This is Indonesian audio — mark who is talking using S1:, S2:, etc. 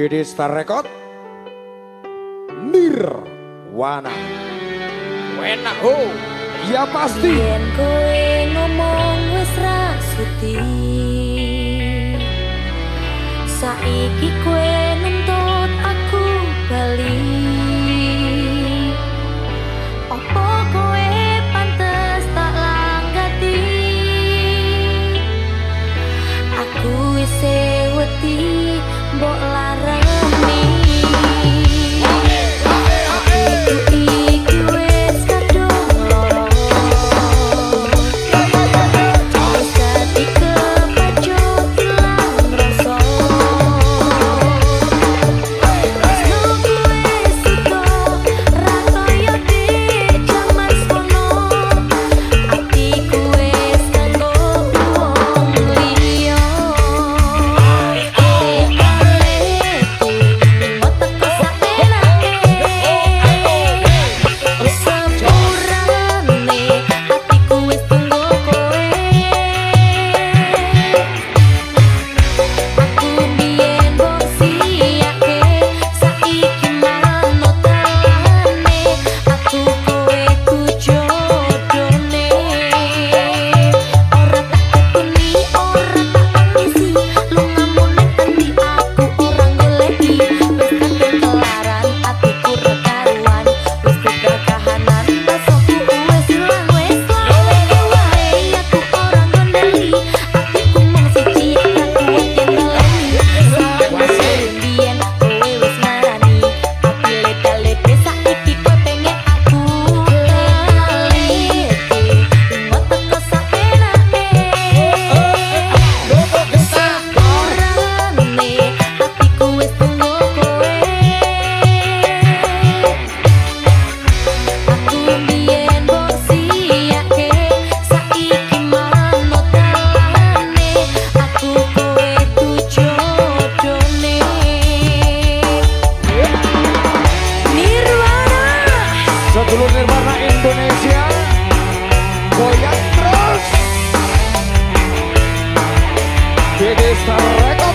S1: Didi Star Record Nirwana. Wena ho. Ya pasti. Yen
S2: kowe ngomong wis ra suti. Saiki kowe nuntut aku bali. Opo kowe tak langgati?
S1: Sedulur Nirwana Indonesia. Goyang terus. Dede Star Record.